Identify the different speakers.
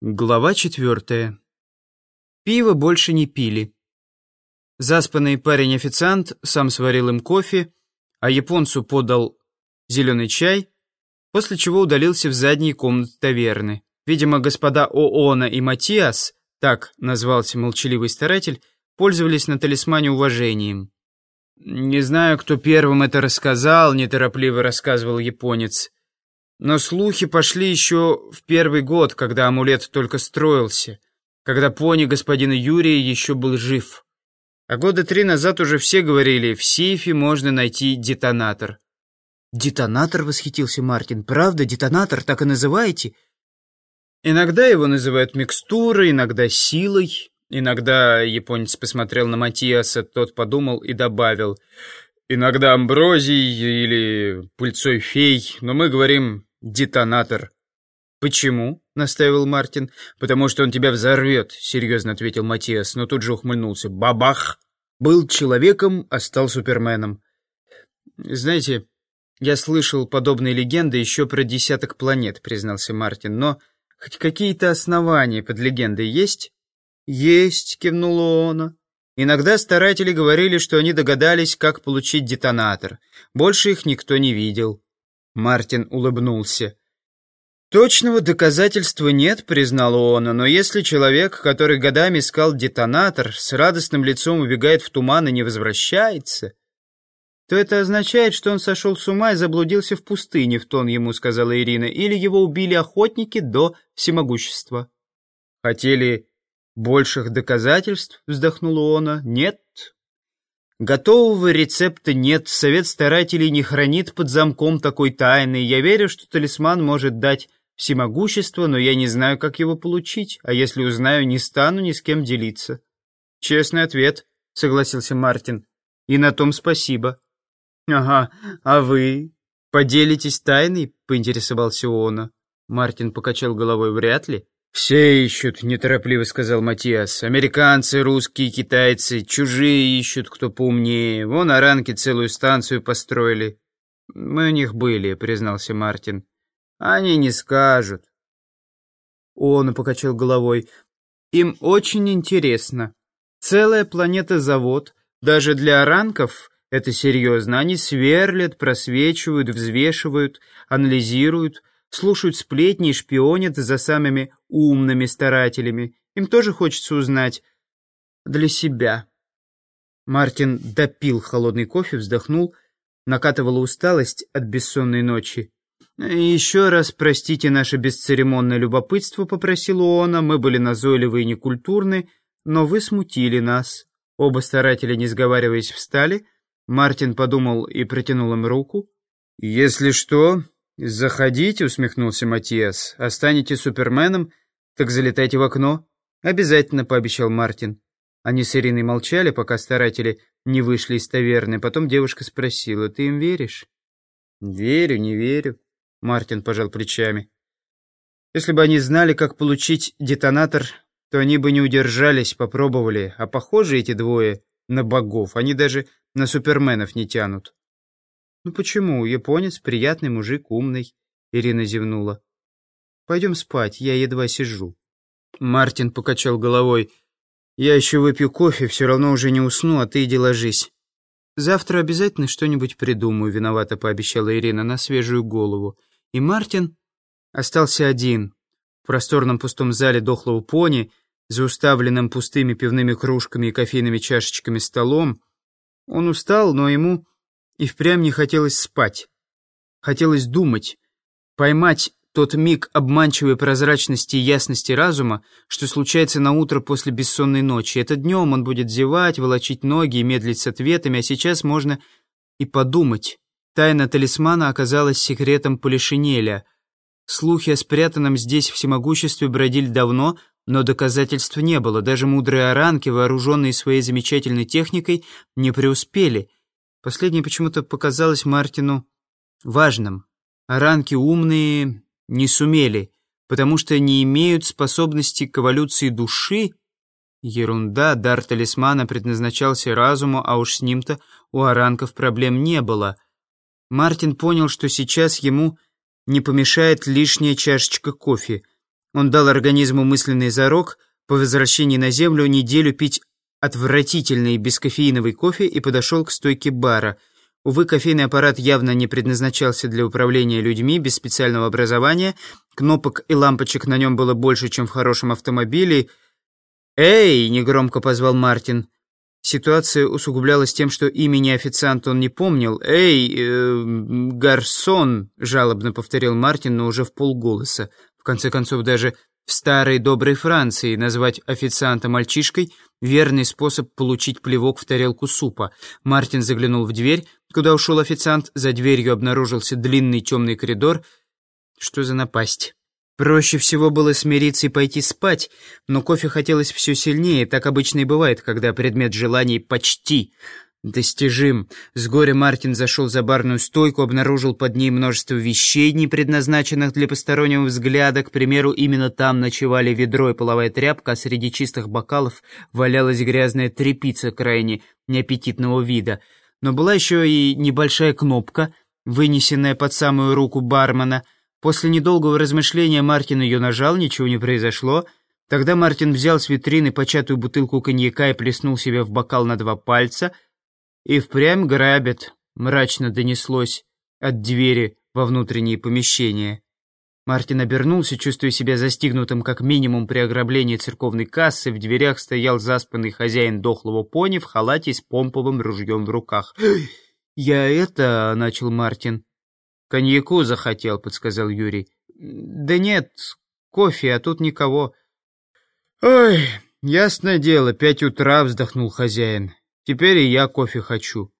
Speaker 1: Глава четвертая. Пиво больше не пили. Заспанный парень-официант сам сварил им кофе, а японцу подал зеленый чай, после чего удалился в задние комнаты таверны. Видимо, господа Оона и Матиас, так назвался молчаливый старатель, пользовались на талисмане уважением. «Не знаю, кто первым это рассказал», — неторопливо рассказывал японец. Но слухи пошли еще в первый год, когда амулет только строился, когда пони господина Юрия еще был жив. А года три назад уже все говорили, в сейфе можно найти детонатор.
Speaker 2: «Детонатор?» — восхитился Мартин. «Правда, детонатор так и называете?»
Speaker 1: Иногда его называют микстурой, иногда силой. Иногда японец посмотрел на Матиаса, тот подумал и добавил. Иногда амброзий или пыльцой фей, но мы говорим детонатор».
Speaker 2: «Почему?» — настаивал Мартин.
Speaker 1: «Потому что он тебя взорвет», — серьезно ответил Матиас, но тут же ухмыльнулся. «Бабах!»
Speaker 2: «Был человеком, а стал суперменом».
Speaker 1: «Знаете, я слышал подобные легенды еще про десяток планет», — признался Мартин, «но хоть какие-то основания под легендой есть?»
Speaker 2: «Есть», — кивнула Она.
Speaker 1: Иногда старатели говорили, что они догадались, как получить детонатор. Больше их никто не видел.
Speaker 2: Мартин улыбнулся.
Speaker 1: «Точного доказательства нет», — признал он, «но если человек, который годами искал детонатор, с радостным лицом убегает в туман и не возвращается, то это означает, что он сошел с ума и заблудился в пустыне, в тон ему сказала Ирина, или его убили охотники до всемогущества».
Speaker 2: «Хотели больших доказательств?» — вздохнула она.
Speaker 1: «Нет, Готового рецепта нет, совет старателей не хранит под замком такой тайны. Я верю, что талисман может дать всемогущество, но я не знаю, как его получить, а если узнаю, не стану ни с кем делиться.
Speaker 2: Честный ответ, согласился Мартин. И на том спасибо.
Speaker 1: Ага, а вы поделитесь тайной? Поинтересовался Оона.
Speaker 2: Мартин покачал головой, вряд ли.
Speaker 1: «Все ищут», — неторопливо сказал Матиас. «Американцы, русские, китайцы, чужие ищут, кто поумнее. Вон оранки целую станцию построили».
Speaker 2: «Мы у них были», — признался Мартин.
Speaker 1: «Они не скажут».
Speaker 2: Он покачал головой. «Им очень интересно. Целая планета-завод. Даже для оранков это серьезно. Они сверлят, просвечивают, взвешивают, анализируют» слушают сплетни и шпионят за самыми умными старателями. Им тоже хочется узнать для себя. Мартин допил холодный кофе, вздохнул, накатывала усталость от бессонной ночи. «Еще раз простите наше бесцеремонное любопытство», — попросил Оона. «Мы были назойливы и некультурны, но вы смутили нас». Оба старателя, не сговариваясь, встали. Мартин подумал и протянул им руку.
Speaker 1: «Если что, «Заходите», — усмехнулся Матиас. «Останете суперменом, так залетайте в окно».
Speaker 2: «Обязательно», — пообещал Мартин. Они с Ириной молчали, пока старатели не вышли из таверны. Потом девушка спросила, «Ты им веришь?»
Speaker 1: «Верю, не верю», —
Speaker 2: Мартин пожал плечами. «Если бы они знали, как получить детонатор, то они бы не удержались, попробовали. А похожи эти двое на богов. Они даже на суперменов не тянут». «Ну почему? Японец, приятный мужик, умный», — Ирина зевнула. «Пойдем спать, я едва сижу».
Speaker 1: Мартин покачал головой. «Я еще выпью кофе, все равно уже не усну, а ты иди ложись».
Speaker 2: «Завтра обязательно что-нибудь придумаю», — виновато пообещала Ирина на свежую голову. И Мартин остался один в просторном пустом зале дохлого пони, за уставленным пустыми пивными кружками и кофейными чашечками столом. Он устал, но ему и впрямь не хотелось спать. Хотелось думать, поймать тот миг обманчивой прозрачности и ясности разума, что случается на утро после бессонной ночи. Это днем он будет зевать, волочить ноги и медлить с ответами, а сейчас можно и подумать. Тайна талисмана оказалась секретом Полишинеля. Слухи о спрятанном здесь всемогуществе бродили давно, но доказательств не было. Даже мудрые оранки, вооруженные своей замечательной техникой, не преуспели — Последнее почему-то показалось Мартину важным. Аранки умные не сумели, потому что не имеют способности к эволюции души. Ерунда, дар талисмана предназначался разуму, а уж с ним-то у аранков проблем не было. Мартин понял, что сейчас ему не помешает лишняя чашечка кофе.
Speaker 1: Он дал организму мысленный зарок по возвращении на Землю неделю пить отвратительный бескофеиновый кофе и подошел к стойке бара. Увы, кофейный аппарат явно не предназначался для управления людьми без специального образования. Кнопок и лампочек на нем было больше, чем в хорошем автомобиле. «Эй!» — негромко позвал Мартин. Ситуация усугублялась тем, что имени официанта он не помнил. «Эй, э, гарсон!» — жалобно повторил Мартин, но уже в полголоса. В конце концов, даже в старой доброй Франции назвать официанта мальчишкой — верный способ получить плевок в тарелку супа. Мартин заглянул в дверь, куда ушел официант. За дверью обнаружился длинный темный коридор. Что за напасть? Проще всего было смириться и пойти спать, но кофе хотелось все сильнее, так обычно и бывает, когда предмет желаний почти достижим. С горя Мартин зашел за барную стойку, обнаружил под ней множество вещей, не предназначенных для постороннего взгляда. К примеру, именно там ночевали ведро и половая тряпка, а среди чистых бокалов валялась грязная тряпица крайне неаппетитного вида. Но была еще и небольшая кнопка, вынесенная под самую руку бармена — После недолгого размышления Мартин ее нажал, ничего не произошло. Тогда Мартин взял с витрины початую бутылку коньяка и плеснул себе в бокал на два пальца. И впрямь грабят, мрачно донеслось от двери во внутренние помещения. Мартин обернулся, чувствуя себя застигнутым как минимум при ограблении церковной кассы. В дверях стоял заспанный хозяин дохлого пони в халате с помповым ружьем в руках. «Я это...» — начал Мартин. «Коньяку захотел», — подсказал Юрий. «Да нет, кофе, а тут никого». «Ой, ясное дело, пять утра», — вздохнул хозяин. «Теперь и я кофе хочу».